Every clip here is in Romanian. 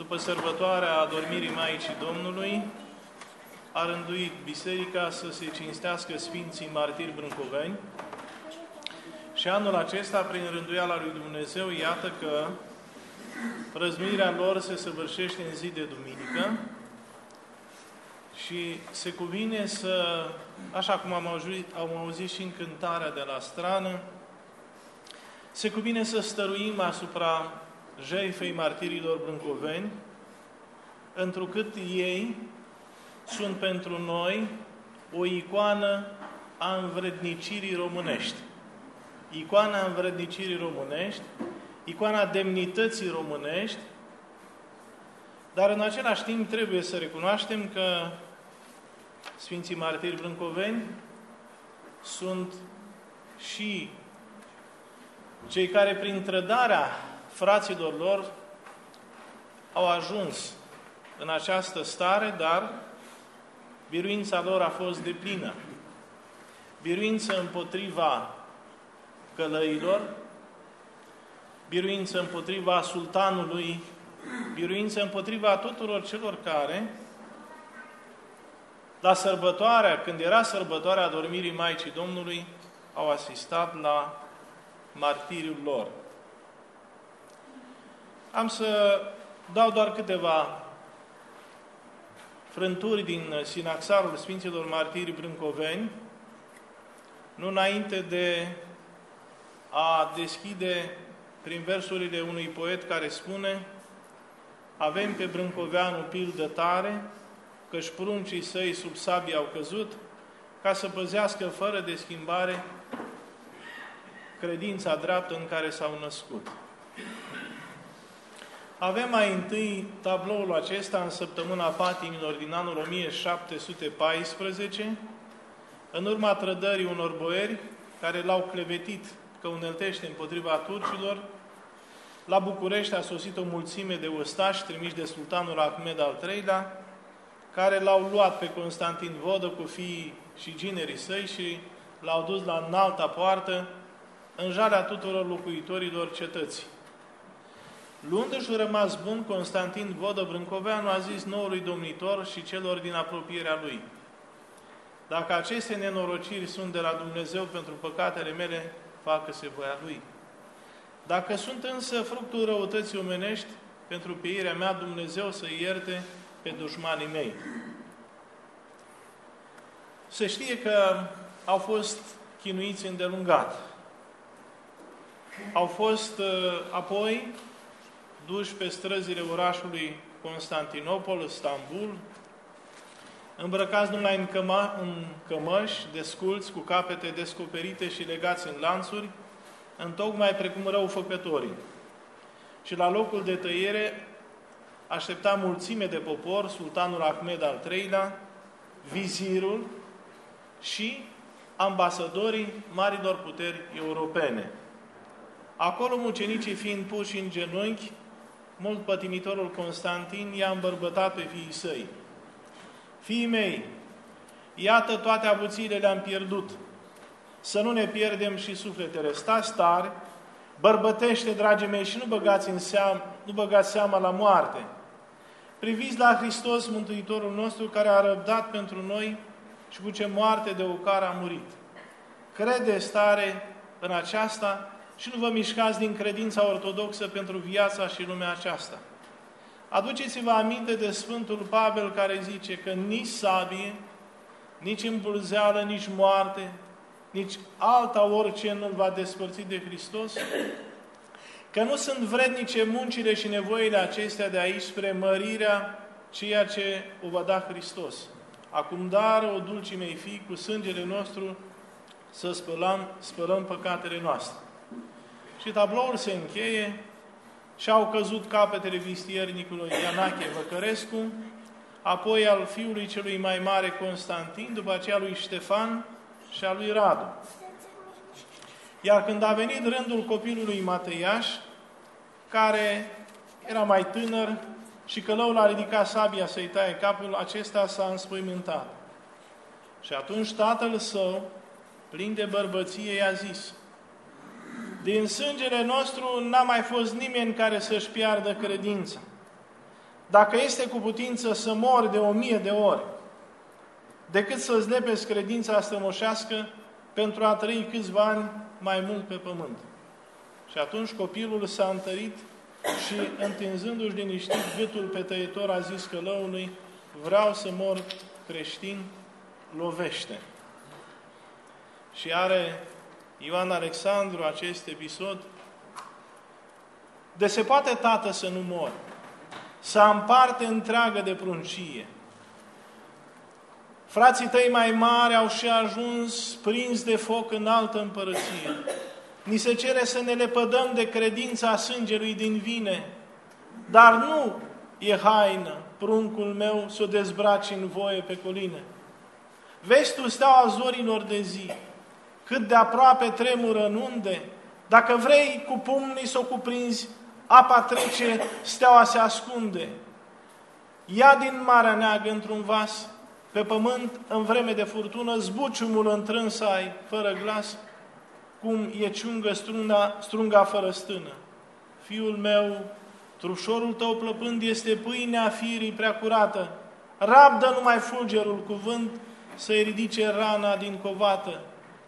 după sărbătoarea adormirii Maicii Domnului, a rânduit biserica să se cinstească Sfinții Martiri Brâncoveni și anul acesta, prin rânduiala lui Dumnezeu, iată că răzmirea lor se săvârșește în zi de duminică și se cuvine să, așa cum am auzit, am auzit și în cântarea de la strană, se cuvine să stăruim asupra jertfei martirilor brâncoveni, întrucât ei sunt pentru noi o icoană a învrednicirii românești. Icoana învrednicirii românești, icoana demnității românești, dar în același timp trebuie să recunoaștem că Sfinții Martiri Brâncoveni sunt și cei care prin trădarea fraților lor au ajuns în această stare, dar biruința lor a fost deplină. Biruință împotriva călăilor, biruință împotriva sultanului, biruință împotriva tuturor celor care, la sărbătoarea, când era sărbătoarea adormirii Maicii Domnului, au asistat la martiriul lor. Am să dau doar câteva frânturi din Sinaxarul Sfinților Martirii Brâncoveni, nu înainte de a deschide prin versurile unui poet care spune Avem pe Brâncoveanu pildă tare, căci pruncii săi sub sabie au căzut, ca să păzească fără de schimbare credința dreaptă în care s-au născut. Avem mai întâi tabloul acesta în săptămâna patimilor din anul 1714, în urma trădării unor boieri care l-au clevetit că uneltește împotriva turcilor, la București a sosit o mulțime de ostași trimiși de sultanul Ahmed al III-lea, care l-au luat pe Constantin Vodă cu fiii și ginerii săi și l-au dus la înalta poartă, în jalea tuturor locuitorilor cetății. Luându-și rămas bun, Constantin Vodă Brâncoveanu a zis noului domnitor și celor din apropierea lui, Dacă aceste nenorociri sunt de la Dumnezeu pentru păcatele mele, facă-se voia Lui. Dacă sunt însă fructul răutății omenești, pentru pieirea mea Dumnezeu să ierte pe dușmanii mei. Se știe că au fost chinuiți îndelungat. Au fost uh, apoi duși pe străzile orașului Constantinopol, Istanbul, îmbrăcați numai în, căma, în cămăși, desculți, cu capete descoperite și legați în lanțuri, întocmai precum răufăcătorii. Și la locul de tăiere aștepta mulțime de popor, sultanul Ahmed al III-lea, vizirul și ambasadorii marilor puteri europene. Acolo mucenicii fiind puși în genunchi, mult pătimitorul Constantin i-a îmbărbătat pe fiii săi. Fiii mei, iată toate avuțiile le-am pierdut. Să nu ne pierdem și sufletele. Stați tari, bărbătește, dragii mei, și nu băgați, în seam, nu băgați seama la moarte. Priviți la Hristos, Mântuitorul nostru, care a răbdat pentru noi și cu ce moarte de ocar a murit. Crede stare în aceasta și nu vă mișcați din credința ortodoxă pentru viața și lumea aceasta. Aduceți-vă aminte de Sfântul Pavel care zice că nici sabie, nici îmbulzeală, nici moarte, nici alta orice nu va despărți de Hristos, că nu sunt vrednice muncile și nevoile acestea de aici spre mărirea ceea ce o va da Hristos. Acum dar, o dulcii mei fii, cu sângele nostru să spălăm, spălăm păcatele noastre. Și tabloul se încheie și au căzut capetele vistiernicului Ianache Văcărescu, apoi al fiului celui mai mare Constantin, după aceea lui Ștefan și al lui Radu. Iar când a venit rândul copilului Mateiaș, care era mai tânăr și călăul a ridicat sabia să-i taie capul, acesta s-a înspăimântat. Și atunci tatăl său, plin de bărbăție, i-a zis, din sângele nostru n-a mai fost nimeni care să-și piardă credința. dacă este cu putință să mor de o mie de ori, decât să-ți lepezi credința strămoșească pentru a trăi câțiva ani mai mult pe pământ. Și atunci copilul s-a întărit și, întinzându-și liniștit gâtul pe tăietor, a zis călăului, vreau să mor creștin, lovește. Și are Ioan Alexandru acest episod. De se poate, tată, să nu mor, să am parte întreagă de pruncie. Frații tăi mai mari au și ajuns prins de foc în altă împărăție. Ni se cere să ne lepădăm de credința sângelui din vine, dar nu e haină, pruncul meu, să o dezbraci în voie pe coline. Vezi tu steaua zorilor de zi, cât de aproape tremură în unde, dacă vrei cu pumnii să o cuprinzi, apa trece, steaua se ascunde. Ia din Marea Neagră într-un vas, pe pământ, în vreme de furtună, zbuciumul întrâns ai, fără glas, cum e ciungă struna, strunga fără stână. Fiul meu, trușorul tău plăpând este pâinea firii prea curată. Rabdă numai fulgerul cuvânt să-i ridice rana din covată.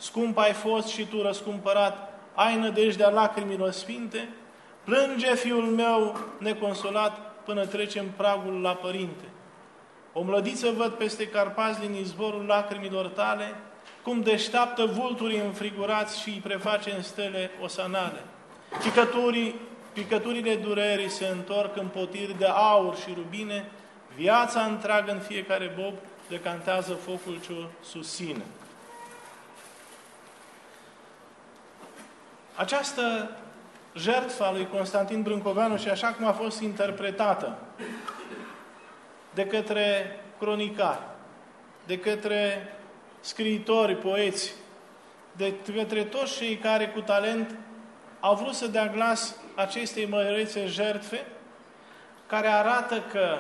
Scump ai fost și tu răscumpărat, ai nădejdea lacrimilor sfinte, plânge fiul meu neconsolat până trecem pragul la părinte. O mlădiță văd peste Carpați din izvorul lacrimilor tale, cum deșteaptă vulturii înfrigurați și îi preface în stele osanale. Picăturii, picăturile durerii se întorc în potiri de aur și rubine, viața întreagă în fiecare bob decantează focul ce o susține. Această jertfă a lui Constantin Brâncoveanu și așa cum a fost interpretată de către cronicari, de către scriitori, poeți, de către toți cei care cu talent au vrut să dea glas acestei mărețe jertfe, care arată că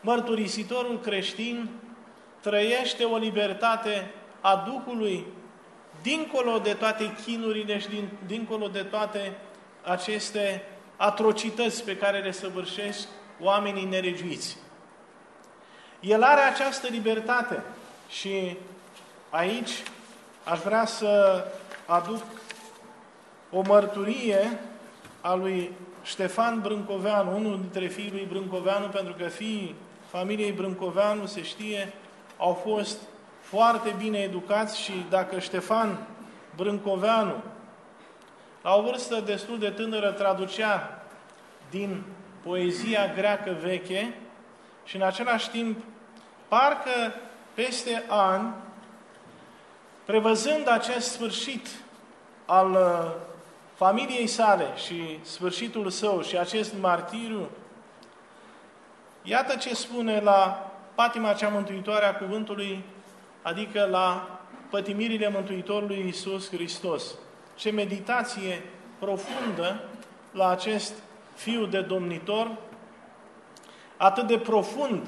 mărturisitorul creștin trăiește o libertate a Duhului dincolo de toate chinurile și din, dincolo de toate aceste atrocități pe care le săvârșesc oamenii neregiuiți. El are această libertate și aici aș vrea să aduc o mărturie a lui Ștefan Brâncoveanu, unul dintre fiii lui Brâncoveanu, pentru că fiii familiei Brâncoveanu, se știe, au fost foarte bine educați și dacă Ștefan Brâncoveanu, la o vârstă destul de tânără, traducea din poezia greacă veche și în același timp, parcă peste ani, prevăzând acest sfârșit al uh, familiei sale și sfârșitul său și acest martiriu, iată ce spune la patima cea mântuitoare a cuvântului, adică la pătimirile Mântuitorului Iisus Hristos. Ce meditație profundă la acest fiu de domnitor, atât de profund,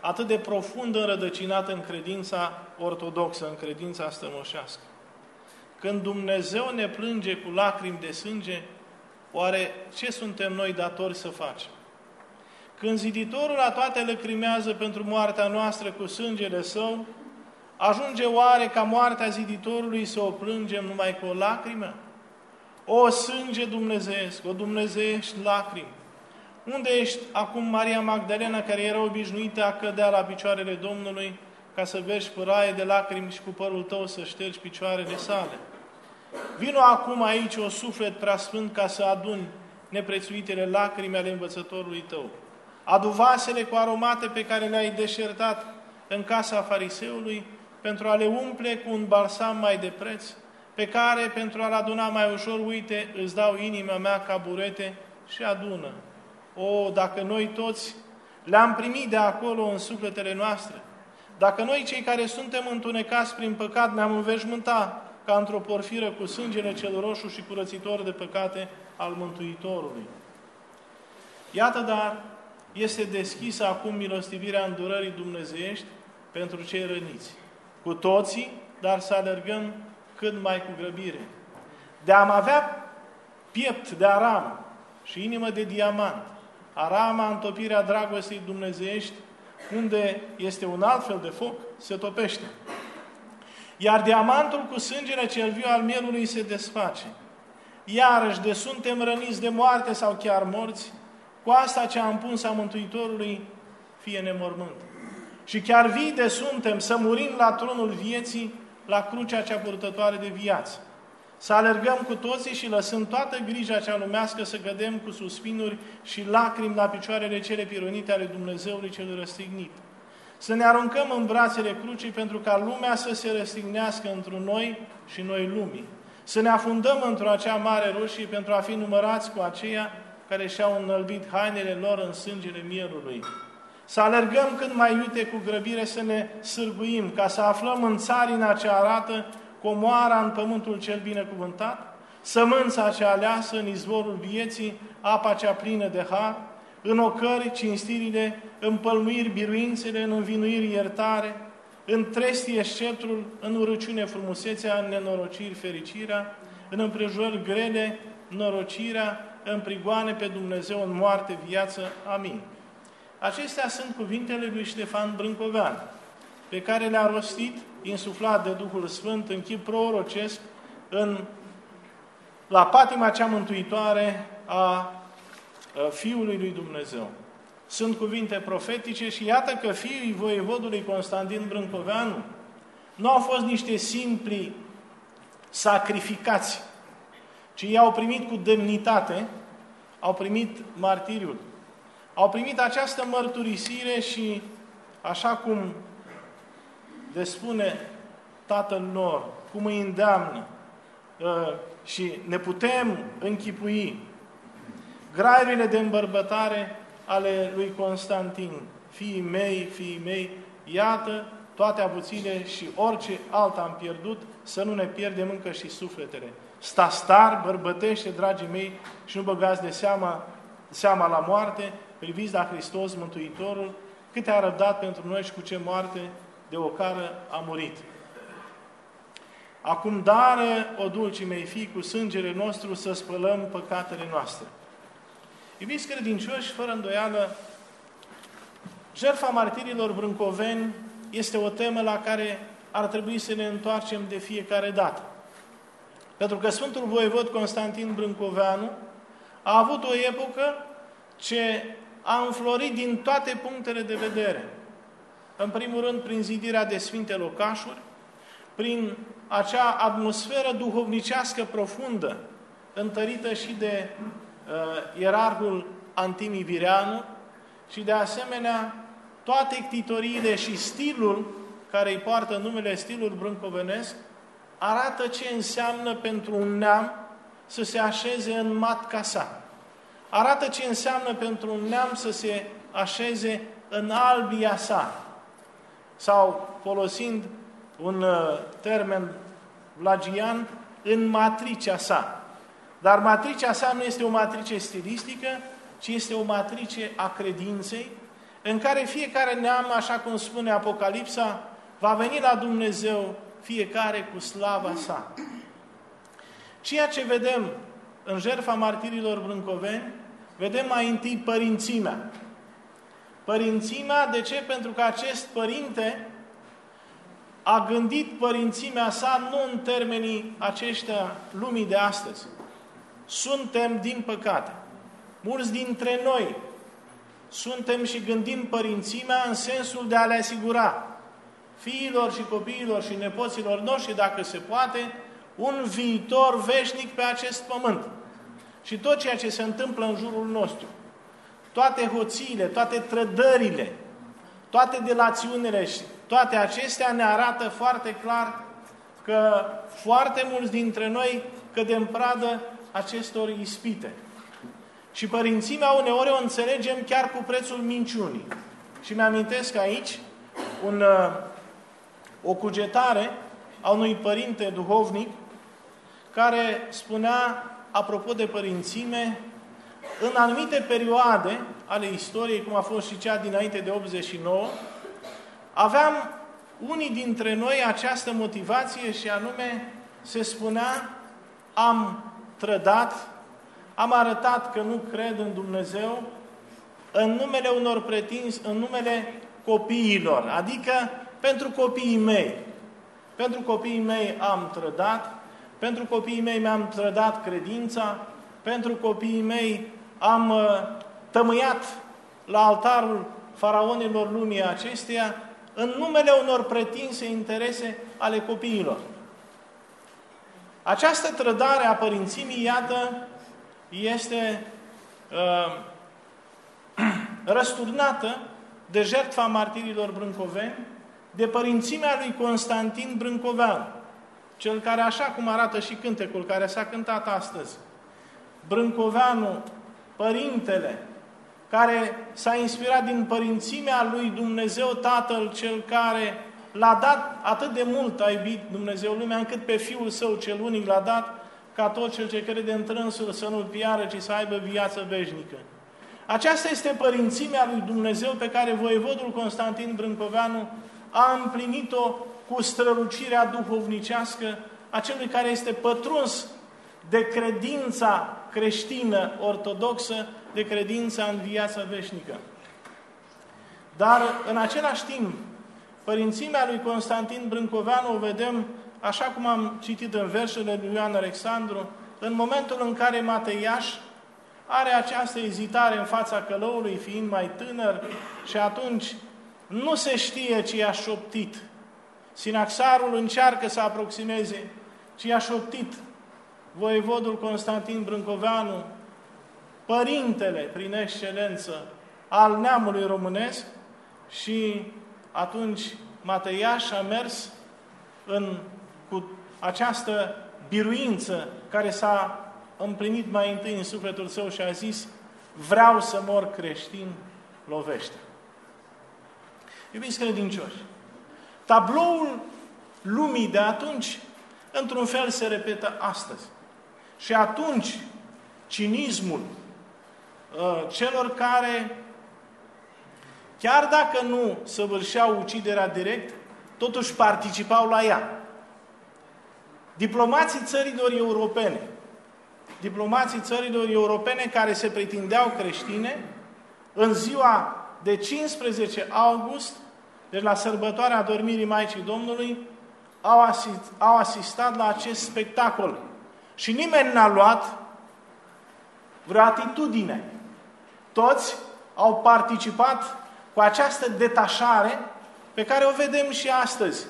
atât de profund înrădăcinat în credința ortodoxă, în credința stămoșească. Când Dumnezeu ne plânge cu lacrimi de sânge, oare ce suntem noi datori să facem? Când ziditorul la toate lăcrimează pentru moartea noastră cu sângele său, ajunge oare ca moartea ziditorului să o plângem numai cu o lacrimă? O sânge dumnezeiesc, o dumnezeiești lacrimi. Unde ești acum Maria Magdalena, care era obișnuită a cădea la picioarele Domnului, ca să vezi păraie de lacrimi și cu părul tău să ștergi picioarele sale? Vino acum aici o suflet preasfânt ca să aduni neprețuitele lacrimi ale învățătorului tău. Adu vasele cu aromate pe care le-ai deșertat în casa fariseului pentru a le umple cu un balsam mai de preț, pe care, pentru a-l aduna mai ușor, uite, îți dau inima mea ca burete și adună. O, dacă noi toți le-am primit de acolo în sufletele noastre, dacă noi cei care suntem întunecați prin păcat ne-am înveșmânta ca într-o porfiră cu sângele cel roșu și curățitor de păcate al Mântuitorului. Iată, dar, este deschisă acum milostivirea îndurării dumnezeiești pentru cei răniți. Cu toții, dar să alergăm cât mai cu grăbire. De a avea piept de aram și inimă de diamant, arama, întopirea dragostei dumnezeiești, unde este un alt fel de foc, se topește. Iar diamantul cu sângele cel viu al mielului se desface. Iarăși, de suntem răniți de moarte sau chiar morți, cu asta ce am pus a Mântuitorului, fie nemormânt. Și chiar vii de suntem să murim la tronul vieții, la crucea cea purtătoare de viață. Să alergăm cu toții și lăsând toată grija cea lumească să gădem cu suspinuri și lacrimi la picioarele cele pironite ale Dumnezeului cel răstignit. Să ne aruncăm în brațele crucii pentru ca lumea să se răstignească într noi și noi lumii. Să ne afundăm într-o acea mare roșie pentru a fi numărați cu aceia care și-au înălbit hainele lor în sângele mielului. Să alergăm cât mai iute cu grăbire să ne sârguim, ca să aflăm în țarina ce arată comoara în pământul cel binecuvântat, sămânța cea aleasă în izvorul vieții, apa cea plină de har, în ocări cinstirile, în pălmuiri biruințele, în învinuiri iertare, în trestie sceptrul, în urăciune frumusețea, în nenorociri fericirea, în împrejurări grele, norocirea, în prigoane pe Dumnezeu, în moarte, viață. Amin. Acestea sunt cuvintele lui Ștefan Brâncovean, pe care le-a rostit, insuflat de Duhul Sfânt, în chip prorocesc, în, la patima cea mântuitoare a Fiului lui Dumnezeu. Sunt cuvinte profetice și iată că fiii voievodului Constantin Brâncoveanu nu au fost niște simpli sacrificați, ci i-au primit cu demnitate, au primit martiriul. Au primit această mărturisire și, așa cum le spune tatăl lor, cum îi îndeamnă ă, și ne putem închipui graierile de îmbărbătare ale lui Constantin, fiii mei, fiii mei, iată toate avuțile și orice alta am pierdut, să nu ne pierdem încă și sufletele. Sta star, bărbătește, dragii mei, și nu băgați de seama, seama la moarte, priviți la Hristos Mântuitorul, câte a răbdat pentru noi și cu ce moarte de ocară a murit. Acum dară, o dulcii mei fii, cu sângele nostru să spălăm păcatele noastre. Iubiți credincioși, fără îndoială, jertfa martirilor brâncoveni este o temă la care ar trebui să ne întoarcem de fiecare dată. Pentru că Sfântul Voievod Constantin Brâncoveanu a avut o epocă ce a înflorit din toate punctele de vedere. În primul rând, prin zidirea de sfinte locașuri, prin acea atmosferă duhovnicească profundă, întărită și de uh, ierarhul Antimi Vireanu și de asemenea toate ctitoriile și stilul care îi poartă numele stilul brâncovenesc, arată ce înseamnă pentru un neam să se așeze în matca sa. Arată ce înseamnă pentru un neam să se așeze în albia sa. Sau, folosind un uh, termen vlagian, în matricea sa. Dar matricea sa nu este o matrice stilistică, ci este o matrice a credinței, în care fiecare neam, așa cum spune Apocalipsa, va veni la Dumnezeu fiecare cu slava sa. Ceea ce vedem în jertfa martirilor brâncoveni, vedem mai întâi părințimea. Părințimea, de ce? Pentru că acest părinte a gândit părințimea sa nu în termenii aceștia lumii de astăzi, suntem, din păcate, mulți dintre noi suntem și gândim părințimea în sensul de a le asigura fiilor și copiilor și nepoților noștri, dacă se poate, un viitor veșnic pe acest pământ. Și tot ceea ce se întâmplă în jurul nostru, toate hoțiile, toate trădările, toate delațiunile și toate acestea ne arată foarte clar că foarte mulți dintre noi cădem pradă acestor ispite. Și părințimea uneori o înțelegem chiar cu prețul minciunii. Și mi-amintesc aici un, uh, o cugetare a unui părinte duhovnic care spunea, apropo de părințime, în anumite perioade ale istoriei, cum a fost și cea dinainte de 89, aveam unii dintre noi această motivație și anume se spunea am trădat, am arătat că nu cred în Dumnezeu, în numele unor pretinți, în numele copiilor, adică pentru copiii mei. Pentru copiii mei am trădat, pentru copiii mei mi-am trădat credința, pentru copiii mei am uh, tămâiat la altarul faraonilor lumii acesteia în numele unor pretinse interese ale copiilor. Această trădare a părințimii, iată, este uh, răsturnată de jertfa martirilor brâncoveni, de părințimea lui Constantin Brâncovean, cel care, așa cum arată și cântecul care s-a cântat astăzi, Brâncoveanu, părintele, care s-a inspirat din părințimea lui Dumnezeu Tatăl, cel care l-a dat atât de mult, a iubit Dumnezeu lumea, încât pe Fiul Său cel unic l-a dat, ca tot cel ce crede în trânsul să nu-l piară, ci să aibă viață veșnică. Aceasta este părințimea lui Dumnezeu pe care voievodul Constantin Brâncoveanu a împlinit-o cu strălucirea duhovnicească a celui care este pătruns de credința creștină ortodoxă, de credința în viața veșnică. Dar, în același timp, părințimea lui Constantin Brâncoveanu o vedem, așa cum am citit în versele lui Ioan Alexandru, în momentul în care Mateiaș are această ezitare în fața călăului, fiind mai tânăr, și atunci nu se știe ce i-a șoptit. Sinaxarul încearcă să aproximeze ce i-a șoptit voievodul Constantin Brâncoveanu, părintele prin excelență al neamului românesc și atunci Mateiaș a mers în, cu această biruință care s-a împlinit mai întâi în sufletul său și a zis vreau să mor creștin, lovește. Iubiți credincioși, tabloul lumii de atunci, într-un fel, se repetă astăzi. Și atunci, cinismul uh, celor care, chiar dacă nu săvârșeau uciderea direct, totuși participau la ea. Diplomații țărilor europene, diplomații țărilor europene care se pretindeau creștine, în ziua de 15 august, deci la sărbătoarea dormirii Maicii Domnului, au, asist, au asistat la acest spectacol. Și nimeni n-a luat vreo atitudine. Toți au participat cu această detașare pe care o vedem și astăzi.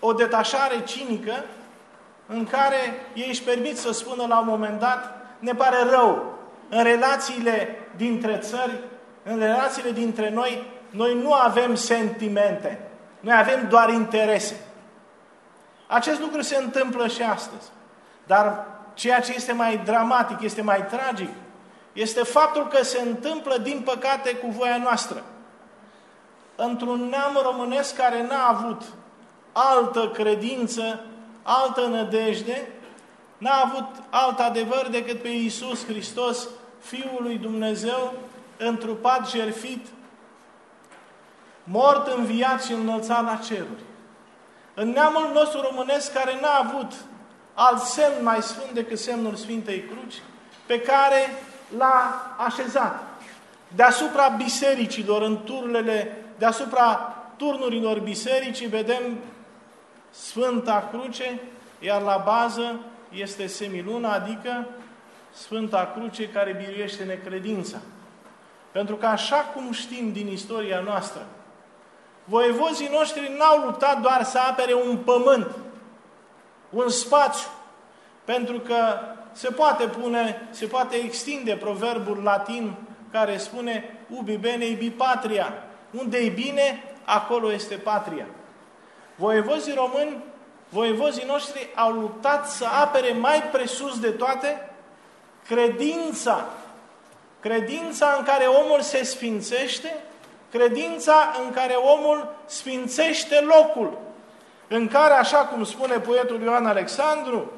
O detașare cinică în care ei își permit să spună la un moment dat, ne pare rău, în relațiile dintre țări, în relațiile dintre noi, noi nu avem sentimente, noi avem doar interese. Acest lucru se întâmplă și astăzi. Dar ceea ce este mai dramatic, este mai tragic, este faptul că se întâmplă, din păcate, cu voia noastră. Într-un neam românesc care n-a avut altă credință altă nădejde, n-a avut alt adevăr decât pe Iisus Hristos, Fiul lui Dumnezeu, întrupat, jerfit, mort, înviat și înălțat la ceruri. În neamul nostru românesc, care n-a avut alt semn mai sfânt decât semnul Sfintei Cruci, pe care l-a așezat deasupra bisericilor, în turnele, deasupra turnurilor bisericii, vedem Sfânta Cruce, iar la bază este semiluna, adică Sfânta Cruce care biruiește necredința. Pentru că așa cum știm din istoria noastră, voievozii noștri n-au luptat doar să apere un pământ, un spațiu, pentru că se poate pune, se poate extinde proverbul latin care spune ubi bene ibi patria. Unde e bine, acolo este patria. Voievozii români, voievozii noștri au luptat să apere mai presus de toate credința. Credința în care omul se sfințește, credința în care omul sfințește locul, în care, așa cum spune poetul Ioan Alexandru,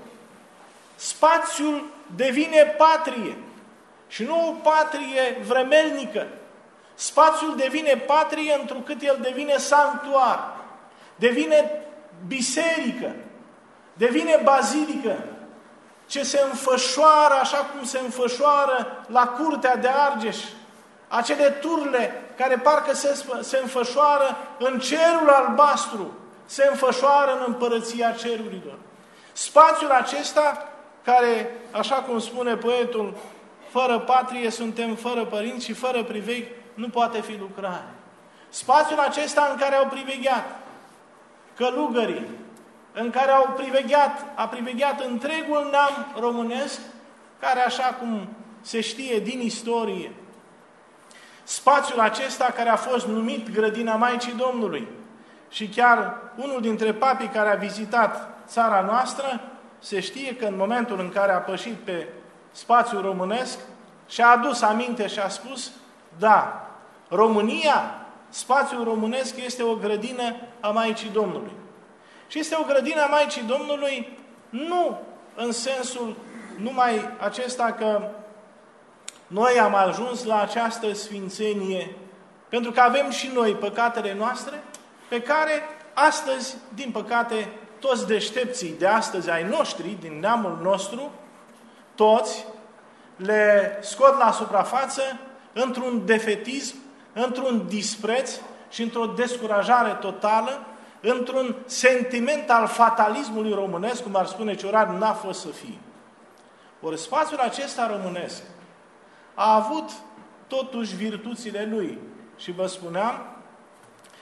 spațiul devine patrie și nu o patrie vremelnică. Spațiul devine patrie întrucât el devine sanctuar devine biserică, devine bazilică, ce se înfășoară așa cum se înfășoară la curtea de Argeș, acele turle care parcă se, se înfășoară în cerul albastru, se înfășoară în împărăția cerurilor. Spațiul acesta, care, așa cum spune poetul, fără patrie suntem fără părinți și fără priveghi, nu poate fi lucrare. Spațiul acesta în care au privegheat călugării, în care au privegheat, a privegheat întregul neam românesc, care, așa cum se știe din istorie, spațiul acesta care a fost numit Grădina Maicii Domnului. Și chiar unul dintre papii care a vizitat țara noastră, se știe că în momentul în care a pășit pe spațiul românesc, și-a adus aminte și a spus, da, România, spațiul românesc, este o grădină a Maicii Domnului. Și este o grădină a Maicii Domnului nu în sensul numai acesta că noi am ajuns la această sfințenie pentru că avem și noi păcatele noastre pe care astăzi, din păcate, toți deștepții de astăzi ai noștri, din neamul nostru, toți le scot la suprafață într-un defetism, într-un dispreț și într-o descurajare totală, într-un sentiment al fatalismului românesc, cum ar spune Cioran, n-a fost să fie. Ori spațiul acesta românesc a avut totuși virtuțile lui. Și vă spuneam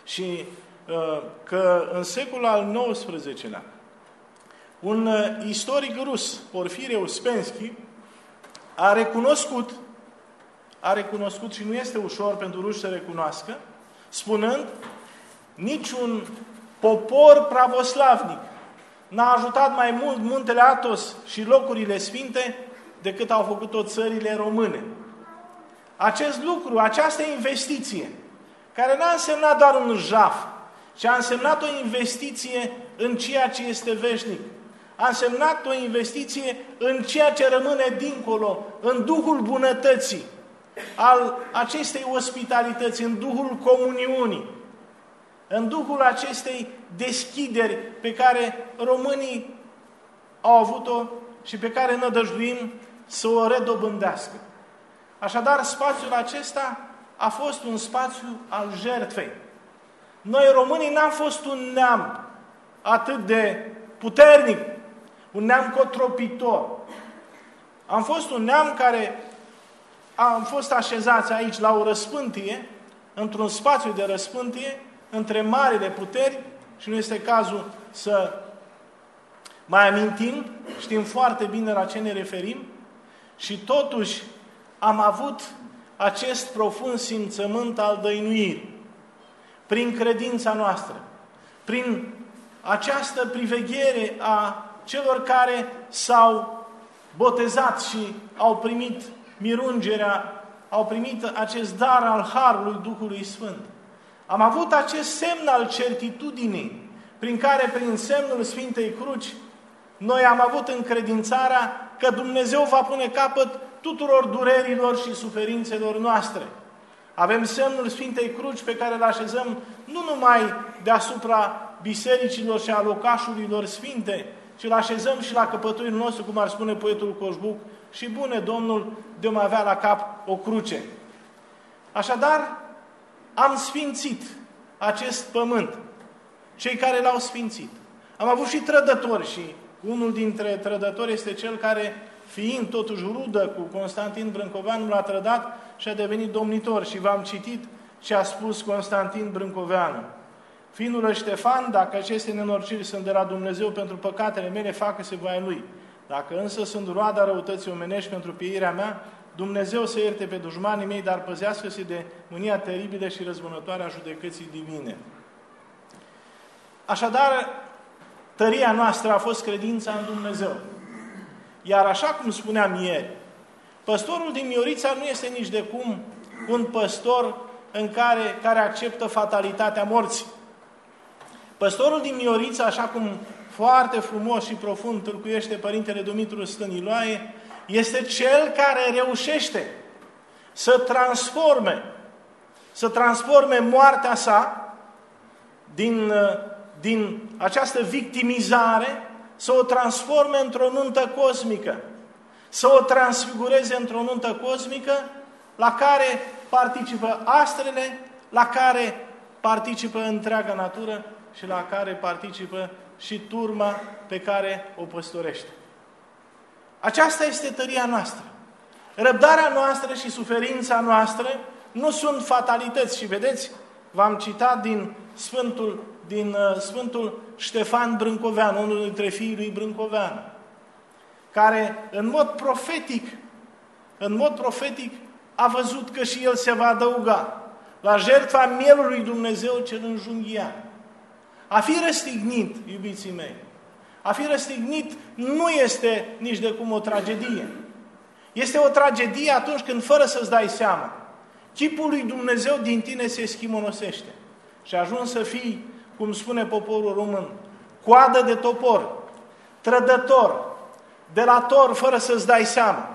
și uh, că în secolul al XIX-lea un uh, istoric rus, Porfire Uspensky, a recunoscut, a recunoscut și nu este ușor pentru ruși să recunoască, spunând, niciun popor pravoslavnic n-a ajutat mai mult muntele Atos și locurile sfinte decât au făcut-o țările române. Acest lucru, această investiție, care n-a însemnat doar un jaf, ci a însemnat o investiție în ceea ce este veșnic. A însemnat o investiție în ceea ce rămâne dincolo, în Duhul bunătății, al acestei ospitalități, în Duhul comuniunii, în Duhul acestei deschideri pe care românii au avut-o și pe care nădăjduim să o redobândească. Așadar, spațiul acesta a fost un spațiu al jertfei. Noi românii n-am fost un neam atât de puternic, un neam cotropitor. Am fost un neam care am fost așezați aici la o răspântie, într-un spațiu de răspântie, între marile puteri și nu este cazul să mai amintim, știm foarte bine la ce ne referim și totuși am avut acest profund simțământ al dăinuirii. Prin credința noastră, prin această priveghere a celor care s-au botezat și au primit mirungerea, au primit acest dar al Harului Duhului Sfânt. Am avut acest semn al certitudinii, prin care, prin semnul Sfintei Cruci, noi am avut încredințarea că Dumnezeu va pune capăt tuturor durerilor și suferințelor noastre. Avem semnul Sfintei Cruci pe care îl așezăm nu numai deasupra bisericilor și a locașurilor sfinte, ci îl așezăm și la căpătuiul nostru, cum ar spune poetul Coșbuc, și bune Domnul de mai avea la cap o cruce. Așadar, am sfințit acest pământ, cei care l-au sfințit. Am avut și trădători și unul dintre trădători este cel care fiind totuși rudă cu Constantin Brâncoveanu, l-a trădat și a devenit domnitor. Și v-am citit ce a spus Constantin Brâncoveanu. Fiinul Ștefan, dacă aceste nenorciri sunt de la Dumnezeu pentru păcatele mele, facă-se voia Lui. Dacă însă sunt roada răutății omenești pentru pieirea mea, Dumnezeu să ierte pe dușmanii mei, dar păzească-se de mânia teribilă și răzbunătoare a judecății divine. Așadar, tăria noastră a fost credința în Dumnezeu. Iar așa cum spuneam ieri, păstorul din Miorița nu este nici de cum un păstor în care, care acceptă fatalitatea morții. Păstorul din Miorița, așa cum foarte frumos și profund tâlcuiește Părintele Dumitru Stăniloae, este cel care reușește să transforme, să transforme moartea sa din, din această victimizare să o transforme într-o nuntă cosmică, să o transfigureze într-o nuntă cosmică, la care participă astrele, la care participă întreaga natură și la care participă și turma pe care o păstorește. Aceasta este tăria noastră. Răbdarea noastră și suferința noastră nu sunt fatalități. Și vedeți, v-am citat din Sfântul, din uh, Sfântul Ștefan Brâncovean, unul dintre fiii lui Brâncovean, care în mod profetic, în mod profetic a văzut că și el se va adăuga la jertfa mielului Dumnezeu cel înjunghiat. A fi răstignit, iubiții mei, a fi răstignit nu este nici de cum o tragedie. Este o tragedie atunci când, fără să-ți dai seama, chipul lui Dumnezeu din tine se schimonosește și ajungi să fii, cum spune poporul român, coadă de topor, trădător, delator, fără să-ți dai seama.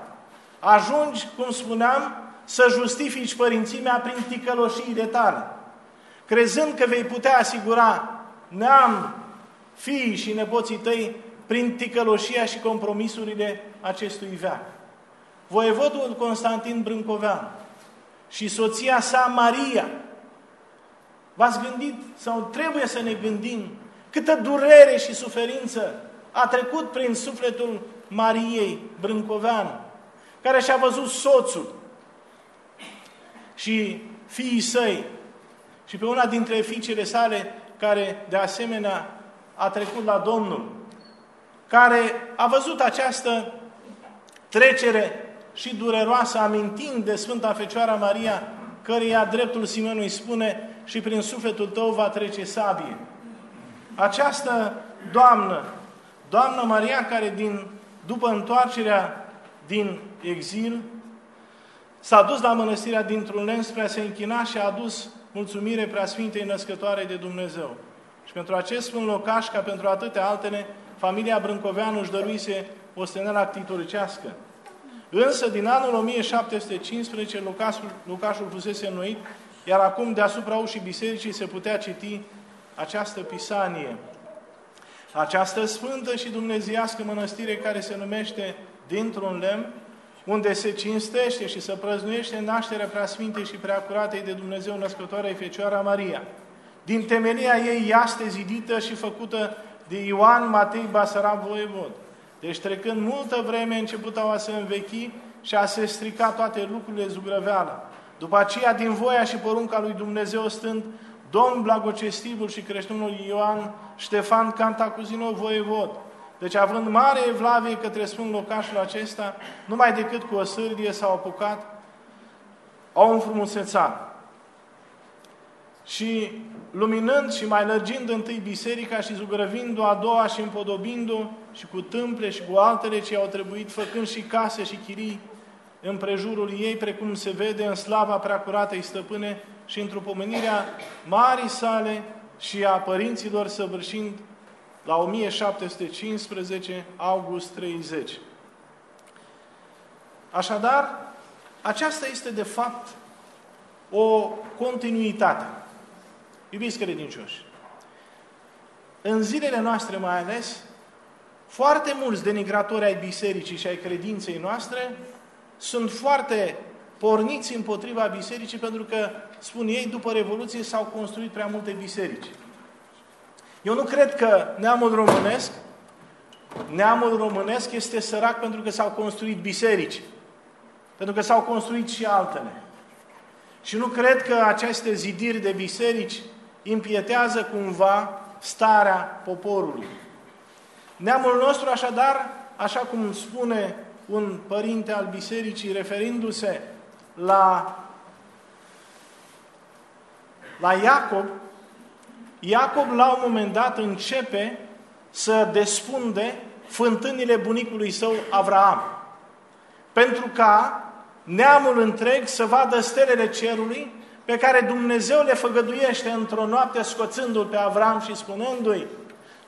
Ajungi, cum spuneam, să justifici părințimea prin ticăloșiile tale, crezând că vei putea asigura neam, fiii și nepoții tăi prin ticăloșia și compromisurile acestui veac. Voievodul Constantin Brâncovean și soția sa Maria, v-ați gândit sau trebuie să ne gândim câtă durere și suferință a trecut prin sufletul Mariei Brâncovean, care și-a văzut soțul și fiii săi și pe una dintre fiicele sale care de asemenea a trecut la Domnul, care a văzut această trecere și dureroasă, amintind de Sfânta Fecioara Maria, căreia dreptul Simeon îi spune și prin sufletul tău va trece sabie. Această doamnă, doamnă Maria, care din, după întoarcerea din exil, s-a dus la mănăstirea dintr-un len spre a se închina și a adus mulțumire preasfintei născătoare de Dumnezeu. Și pentru acest sfânt locaș, ca pentru atâtea altele, familia Brâncoveanu își dăruise o stenelă actitoricească. Însă, din anul 1715, locașul, locașul fusese înnoit, iar acum, deasupra ușii bisericii, se putea citi această pisanie. Această sfântă și dumneziască mănăstire care se numește dintr-un lemn, unde se cinstește și se prăznuiește nașterea preasfintei și preacuratei de Dumnezeu născătoarei Fecioara Maria. Din temelia ei este zidită și făcută de Ioan Matei Basarab Voievod. Deci trecând multă vreme începutau a se învechi și a se strica toate lucrurile zugrăveală. După aceea, din voia și porunca lui Dumnezeu stând, Domn Blagocestivul și creștinul Ioan Ștefan Cantacuzinov Voievod, deci, având mare evlavie către Sfânt locașul acesta, numai decât cu o sârdie s-au apucat, au înfrumusețat. Și luminând și mai lărgind întâi biserica și zugrăvindu a doua și împodobindu și cu tâmple și cu altele ce au trebuit, făcând și case și chirii împrejurul ei, precum se vede în slava preacuratei stăpâne și într-o pomenirea marii sale și a părinților săvârșind la 1715, august 30. Așadar, aceasta este de fapt o continuitate. Iubiți credincioși, în zilele noastre mai ales, foarte mulți denigratori ai bisericii și ai credinței noastre sunt foarte porniți împotriva bisericii pentru că, spun ei, după Revoluție s-au construit prea multe biserici. Eu nu cred că neamul românesc, neamul românesc este sărac pentru că s-au construit biserici. Pentru că s-au construit și altele. Și nu cred că aceste zidiri de biserici impietează cumva starea poporului. Neamul nostru, așadar, așa cum spune un părinte al bisericii, referindu-se la, la Iacob, Iacob la un moment dat începe să despunde fântânile bunicului său Avraam. Pentru ca neamul întreg să vadă stelele cerului pe care Dumnezeu le făgăduiește într-o noapte scoțându-l pe Avram și spunându-i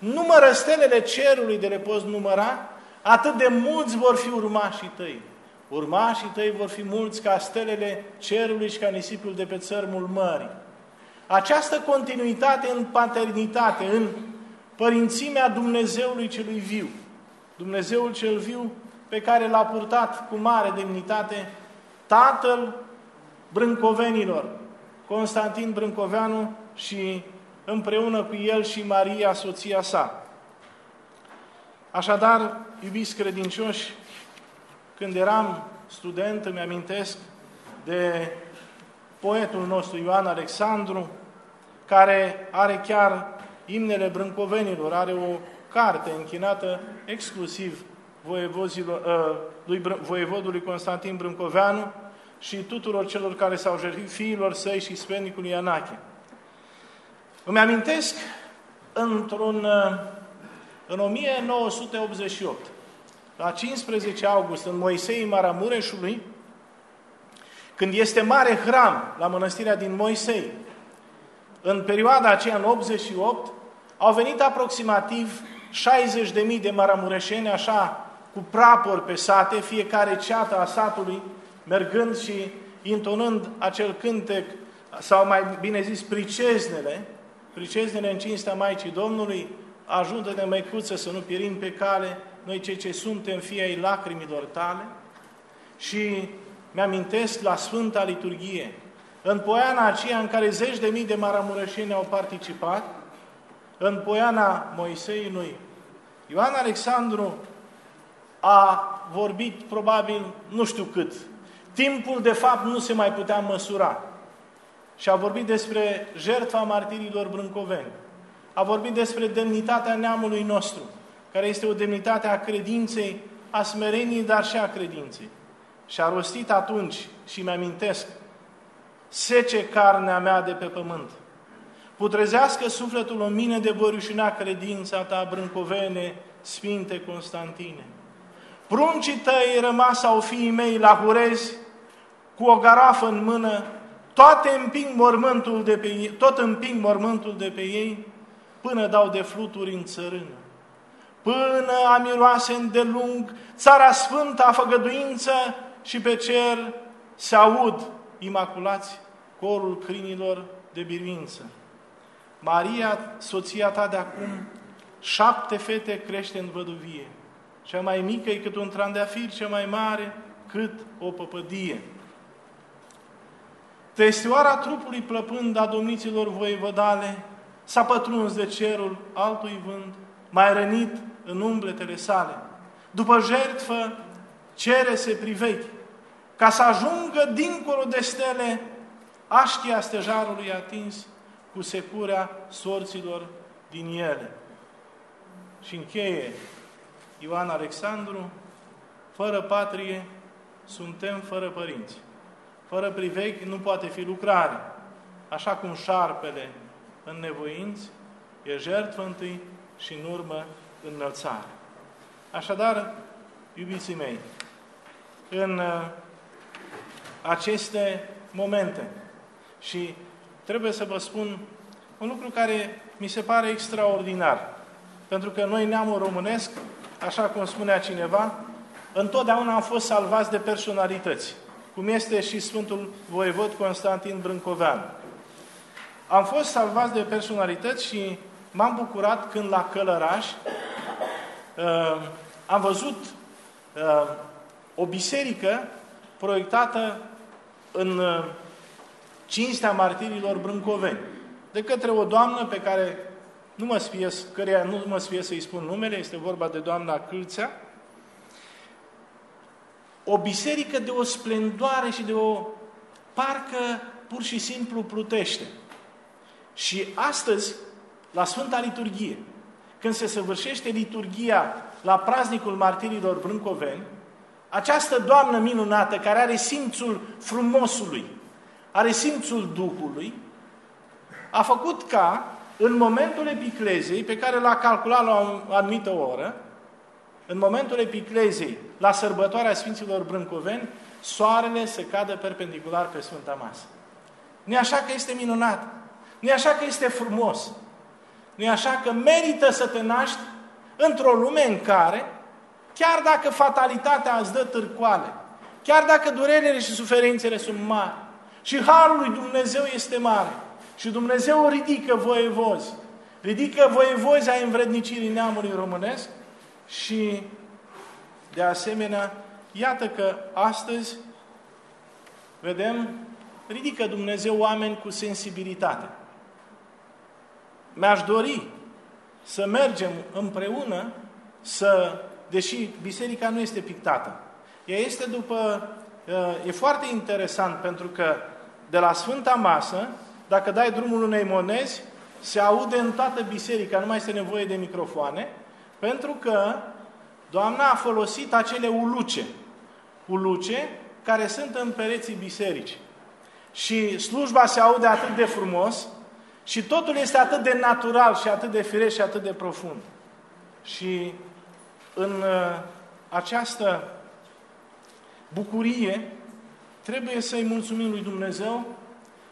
numără stelele cerului de le poți număra, atât de mulți vor fi urmașii tăi. Urmașii tăi vor fi mulți ca stelele cerului și ca nisipul de pe țărmul mării. Această continuitate în paternitate, în părințimea Dumnezeului celui viu, Dumnezeul cel viu pe care l-a purtat cu mare demnitate Tatăl brâncovenilor, Constantin Brâncoveanu și împreună cu el și Maria, soția sa. Așadar, iubiți credincioși, când eram student, îmi amintesc de poetul nostru Ioan Alexandru, care are chiar imnele brâncovenilor, are o carte închinată exclusiv voievodului, ă, lui, voievodului Constantin Brâncoveanu și tuturor celor care s-au jertfit fiilor săi și sfernicului Ianache. Îmi amintesc într-un, ă, în 1988, la 15 august, în Moisei Maramureșului, când este mare hram la mănăstirea din Moisei, în perioada aceea, în 88, au venit aproximativ 60.000 de maramureșeni, așa, cu prapori pe sate, fiecare ceată a satului, mergând și intonând acel cântec, sau mai bine zis, priceznele, priceznele în cinstea Maicii Domnului, ajută-ne, măicuță, să nu pierim pe cale, noi cei ce suntem fii ai lacrimilor tale. Și mi-amintesc la Sfânta Liturghie, în poiana aceea în care zeci de mii de maramureșeni au participat, în poiana Moiseiului, Ioan Alexandru a vorbit probabil nu știu cât. Timpul de fapt nu se mai putea măsura. Și a vorbit despre jertfa martirilor brâncoveni. A vorbit despre demnitatea neamului nostru, care este o demnitate a credinței, a smereniei, dar și a credinței. Și a rostit atunci, și mi-amintesc, sece carnea mea de pe pământ. Putrezească sufletul în mine de vor credința ta, brâncovene, Sfinte Constantine. Pruncii tăi rămas au fiii mei la Hurezi, cu o garafă în mână, toate împing mormântul de pe ei, tot împing mormântul de pe ei, până dau de fluturi în țărână. Până a miroase îndelung, țara sfântă a făgăduință și pe cer se aud imaculați corul crinilor de biruință. Maria, soția ta de acum, șapte fete crește în văduvie. Cea mai mică e cât un trandafir, cea mai mare cât o păpădie. Testioara trupului plăpând a domniților voievodale s-a pătruns de cerul altui vânt, mai rănit în umbletele sale. După jertfă, cere se privechi, ca să ajungă dincolo de stele așchia stejarului atins cu securea sorților din ele. Și încheie Ioan Alexandru, fără patrie suntem fără părinți. Fără privechi nu poate fi lucrare. Așa cum șarpele în nevoinți e jertfă întâi și în urmă înălțare. Așadar, iubiții mei, în uh, aceste momente și trebuie să vă spun un lucru care mi se pare extraordinar. Pentru că noi, neamul românesc, așa cum spunea cineva, întotdeauna am fost salvați de personalități, cum este și Sfântul Voievod Constantin Brâncovean. Am fost salvați de personalități și m-am bucurat când la Călăraș uh, am văzut uh, o biserică proiectată în uh, cinstea martirilor brâncoveni, de către o doamnă pe care nu mă sfies, căreia nu mă sfie să-i spun numele, este vorba de doamna Câlțea, o biserică de o splendoare și de o parcă pur și simplu plutește. Și astăzi, la Sfânta Liturghie, când se săvârșește liturghia la praznicul martirilor brâncoveni, această doamnă minunată care are simțul frumosului, are simțul Duhului, a făcut ca în momentul epiclezei, pe care l-a calculat la o anumită oră, în momentul epiclezei, la sărbătoarea Sfinților Brâncoveni, soarele se cadă perpendicular pe Sfânta Masă. nu așa că este minunat? Nu așa că este frumos? nu așa că merită să te naști într-o lume în care, chiar dacă fatalitatea îți dă târcoale, chiar dacă durerile și suferințele sunt mari, și Harul lui Dumnezeu este mare, și Dumnezeu ridică voievozi. Ridică voievozi ai învrednicirii neamului românesc și, de asemenea, iată că astăzi vedem ridică Dumnezeu oameni cu sensibilitate. Mi-aș dori să mergem împreună să, deși biserica nu este pictată, ea este după, uh, e foarte interesant pentru că de la Sfânta Masă, dacă dai drumul unei monezi, se aude în toată biserica, nu mai este nevoie de microfoane, pentru că Doamna a folosit acele uluce, uluce care sunt în pereții bisericii. Și slujba se aude atât de frumos și totul este atât de natural și atât de firesc și atât de profund. Și în uh, această bucurie trebuie să-i mulțumim lui Dumnezeu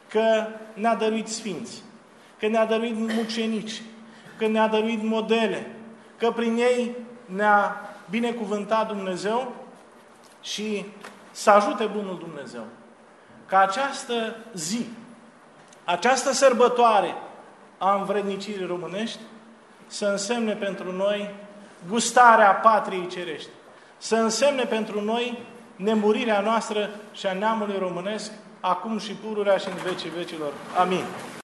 că ne-a dăruit sfinți, că ne-a dăruit mucenici, că ne-a dăruit modele, că prin ei ne-a binecuvântat Dumnezeu și să ajute Bunul Dumnezeu. Ca această zi, această sărbătoare a învrednicirii românești să însemne pentru noi gustarea patriei cerești, să însemne pentru noi nemurirea noastră și a neamului românesc, acum și pururea și în vecii vecilor. Amin.